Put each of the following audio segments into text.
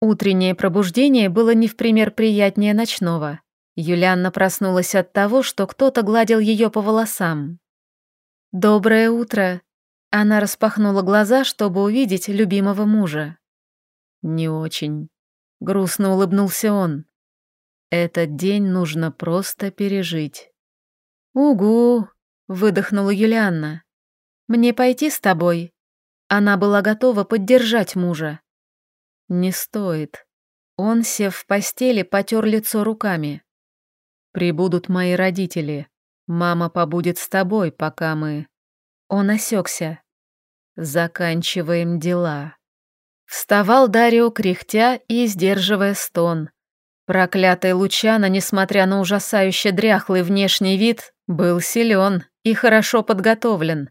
Утреннее пробуждение было не в пример приятнее ночного. Юлианна проснулась от того, что кто-то гладил ее по волосам. «Доброе утро!» Она распахнула глаза, чтобы увидеть любимого мужа. «Не очень», — грустно улыбнулся он. «Этот день нужно просто пережить». «Угу!» — выдохнула Юлианна. «Мне пойти с тобой?» Она была готова поддержать мужа. «Не стоит». Он, сев в постели, потер лицо руками. «Прибудут мои родители. Мама побудет с тобой, пока мы...» Он осекся. «Заканчиваем дела». Вставал Дарио, кряхтя и сдерживая стон. Проклятый Лучано, несмотря на ужасающе дряхлый внешний вид, был силен и хорошо подготовлен.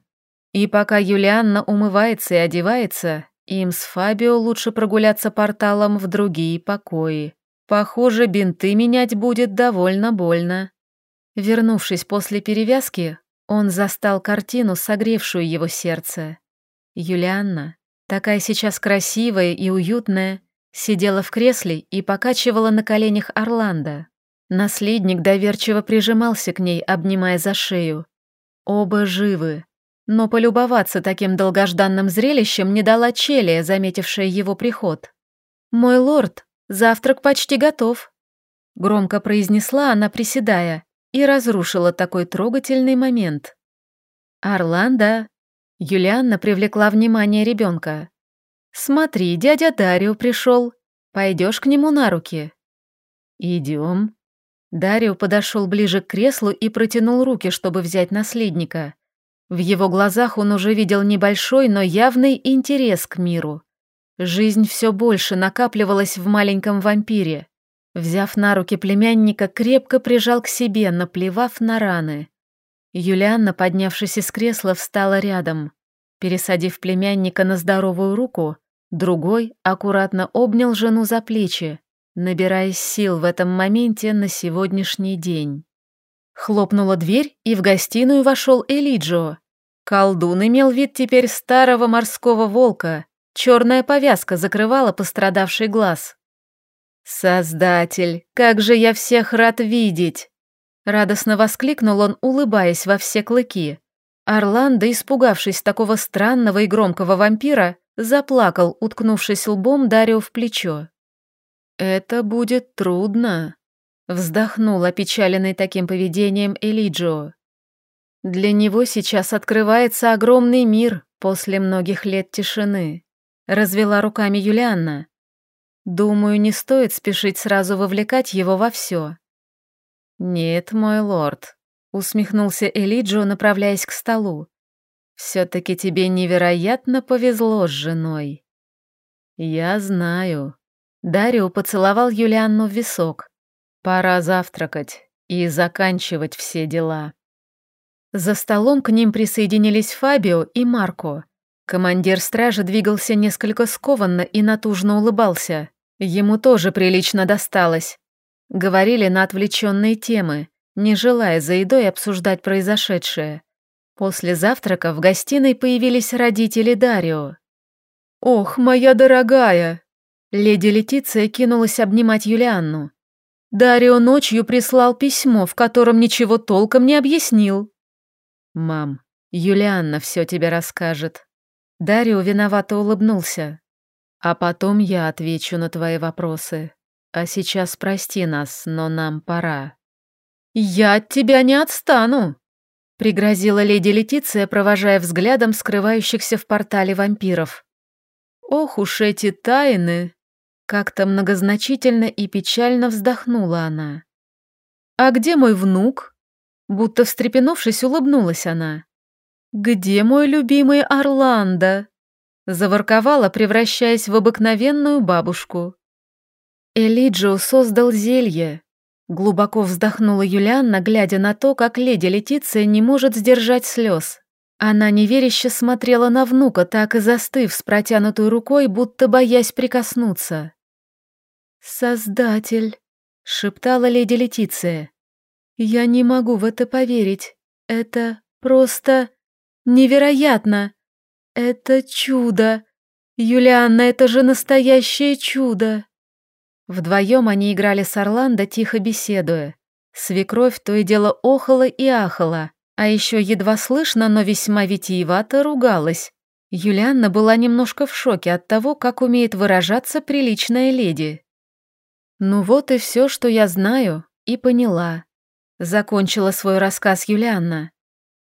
И пока Юлианна умывается и одевается, им с Фабио лучше прогуляться порталом в другие покои. Похоже, бинты менять будет довольно больно. Вернувшись после перевязки, он застал картину, согревшую его сердце. Юлианна, такая сейчас красивая и уютная, сидела в кресле и покачивала на коленях Орландо. Наследник доверчиво прижимался к ней, обнимая за шею. Оба живы, но полюбоваться таким долгожданным зрелищем не дала Челия, заметившая его приход. «Мой лорд, завтрак почти готов», — громко произнесла она, приседая, и разрушила такой трогательный момент. «Орландо», — Юлианна привлекла внимание ребенка. «Смотри, дядя Дарио пришел. Пойдешь к нему на руки?» «Идем». Дарио подошел ближе к креслу и протянул руки, чтобы взять наследника. В его глазах он уже видел небольшой, но явный интерес к миру. Жизнь все больше накапливалась в маленьком вампире. Взяв на руки племянника, крепко прижал к себе, наплевав на раны. Юлианна, поднявшись из кресла, встала рядом. Пересадив племянника на здоровую руку, другой аккуратно обнял жену за плечи, набираясь сил в этом моменте на сегодняшний день. Хлопнула дверь, и в гостиную вошел Элиджо. Колдун имел вид теперь старого морского волка. Черная повязка закрывала пострадавший глаз. «Создатель, как же я всех рад видеть!» Радостно воскликнул он, улыбаясь во все клыки. Орландо, испугавшись такого странного и громкого вампира, заплакал, уткнувшись лбом Дарио в плечо. «Это будет трудно», Вздохнул опечаленный таким поведением Элиджо. Для него сейчас открывается огромный мир после многих лет тишины. Развела руками Юлианна. Думаю, не стоит спешить сразу вовлекать его во все. Нет, мой лорд, усмехнулся Элиджо, направляясь к столу. Все-таки тебе невероятно повезло с женой. Я знаю. Дарио поцеловал Юлианну в висок. Пора завтракать и заканчивать все дела. За столом к ним присоединились Фабио и Марко. Командир стражи двигался несколько скованно и натужно улыбался. Ему тоже прилично досталось. Говорили на отвлеченные темы, не желая за едой обсуждать произошедшее. После завтрака в гостиной появились родители Дарио. «Ох, моя дорогая!» Леди Летиция кинулась обнимать Юлианну. Дарио ночью прислал письмо, в котором ничего толком не объяснил. «Мам, Юлианна все тебе расскажет». Дарио виновато улыбнулся. «А потом я отвечу на твои вопросы. А сейчас прости нас, но нам пора». «Я от тебя не отстану», — пригрозила леди Летиция, провожая взглядом скрывающихся в портале вампиров. «Ох уж эти тайны!» Как-то многозначительно и печально вздохнула она. «А где мой внук?» Будто встрепенувшись, улыбнулась она. «Где мой любимый Орландо?» Заворковала, превращаясь в обыкновенную бабушку. Элиджо создал зелье. Глубоко вздохнула Юлианна, глядя на то, как леди Летиция не может сдержать слез. Она неверяще смотрела на внука, так и застыв с протянутой рукой, будто боясь прикоснуться. «Создатель», — шептала леди Летиция. «Я не могу в это поверить. Это просто невероятно. Это чудо. Юлианна, это же настоящее чудо». Вдвоем они играли с Орландо, тихо беседуя. Свекровь то и дело охала и ахала, а еще едва слышно, но весьма витиевато ругалась. Юлианна была немножко в шоке от того, как умеет выражаться приличная леди. «Ну вот и все, что я знаю и поняла», — закончила свой рассказ Юлианна.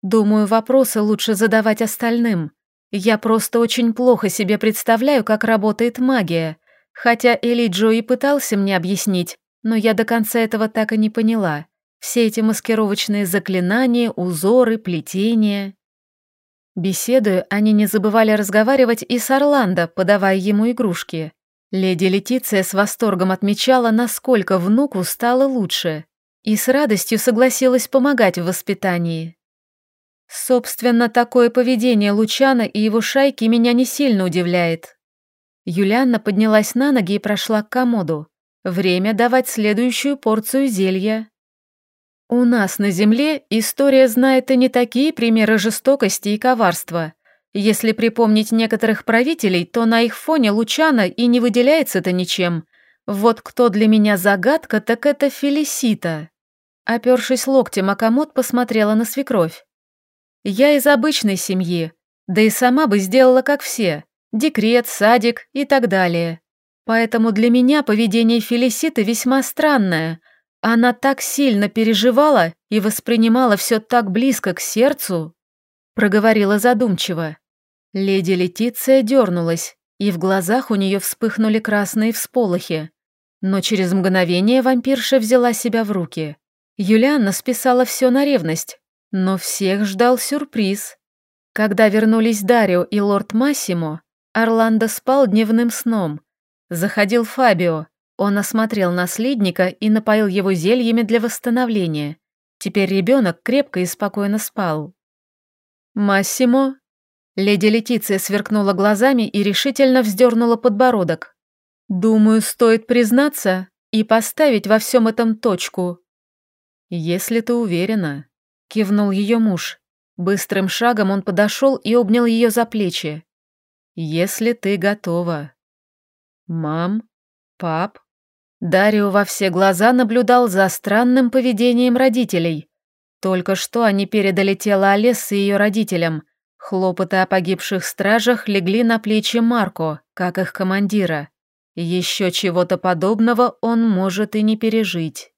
«Думаю, вопросы лучше задавать остальным. Я просто очень плохо себе представляю, как работает магия, хотя Эли Джо и пытался мне объяснить, но я до конца этого так и не поняла. Все эти маскировочные заклинания, узоры, плетения. Беседуя, они не забывали разговаривать и с Орландо, подавая ему игрушки. Леди Летиция с восторгом отмечала, насколько внуку стало лучше, и с радостью согласилась помогать в воспитании. Собственно, такое поведение Лучана и его шайки меня не сильно удивляет. Юлианна поднялась на ноги и прошла к комоду. Время давать следующую порцию зелья. У нас на Земле история знает и не такие примеры жестокости и коварства. Если припомнить некоторых правителей, то на их фоне Лучана и не выделяется-то ничем. Вот кто для меня загадка, так это Фелисита. Опершись локтем, Акамот посмотрела на свекровь. Я из обычной семьи, да и сама бы сделала как все. Декрет, садик и так далее. Поэтому для меня поведение Фелиситы весьма странное. Она так сильно переживала и воспринимала все так близко к сердцу, проговорила задумчиво. Леди Летиция дернулась, и в глазах у нее вспыхнули красные всполохи. Но через мгновение вампирша взяла себя в руки. Юлианна списала все на ревность, но всех ждал сюрприз. Когда вернулись Дарио и лорд Массимо, Орландо спал дневным сном, Заходил Фабио. Он осмотрел наследника и напоил его зельями для восстановления. Теперь ребенок крепко и спокойно спал. «Массимо?» Леди Летиция сверкнула глазами и решительно вздернула подбородок. «Думаю, стоит признаться и поставить во всем этом точку». «Если ты уверена», — кивнул ее муж. Быстрым шагом он подошел и обнял ее за плечи. «Если ты готова». «Мам? Пап?» Дарио во все глаза наблюдал за странным поведением родителей. Только что они передали тело Олессы ее родителям. Хлопоты о погибших стражах легли на плечи Марко, как их командира. Еще чего-то подобного он может и не пережить.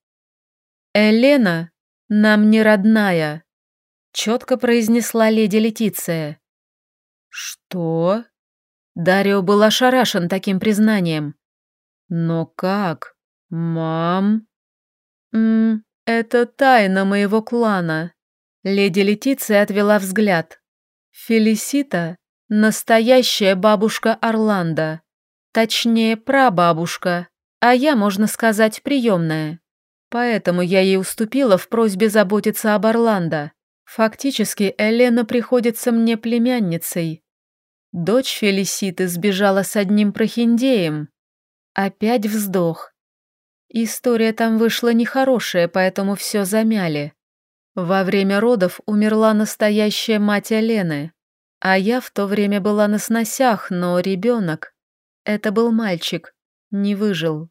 «Элена, нам не родная», — четко произнесла леди Летиция. «Что?» Дарио был ошарашен таким признанием. «Но как? Мам?» «Ммм, это тайна моего клана». Леди Летиция отвела взгляд. «Фелисита — настоящая бабушка Орландо. Точнее, прабабушка, а я, можно сказать, приемная. Поэтому я ей уступила в просьбе заботиться об Орландо. Фактически, Элена приходится мне племянницей, Дочь Фелиситы сбежала с одним прохиндеем. Опять вздох. История там вышла нехорошая, поэтому все замяли. Во время родов умерла настоящая мать Елены, а я в то время была на сносях, но ребенок, это был мальчик, не выжил.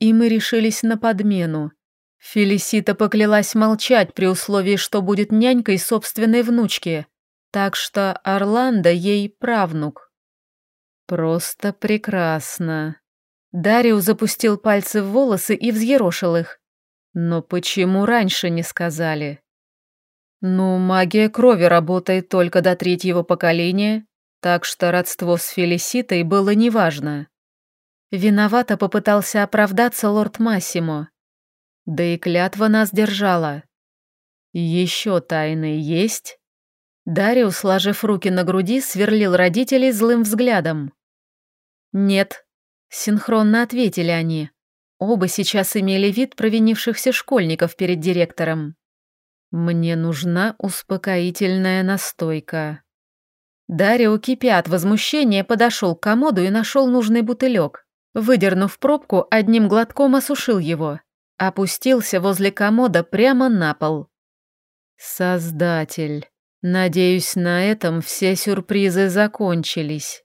И мы решились на подмену. Фелисита поклялась молчать при условии, что будет нянькой собственной внучки. Так что Орландо ей правнук. Просто прекрасно. Дарио запустил пальцы в волосы и взъерошил их. Но почему раньше не сказали? Ну, магия крови работает только до третьего поколения, так что родство с Фелиситой было неважно. Виновато попытался оправдаться лорд Массимо. Да и клятва нас держала. Еще тайны есть? Дариус, сложив руки на груди, сверлил родителей злым взглядом. «Нет», — синхронно ответили они. Оба сейчас имели вид провинившихся школьников перед директором. «Мне нужна успокоительная настойка». Дарио, кипя от возмущения, подошел к комоду и нашел нужный бутылек. Выдернув пробку, одним глотком осушил его. Опустился возле комода прямо на пол. «Создатель». Надеюсь, на этом все сюрпризы закончились.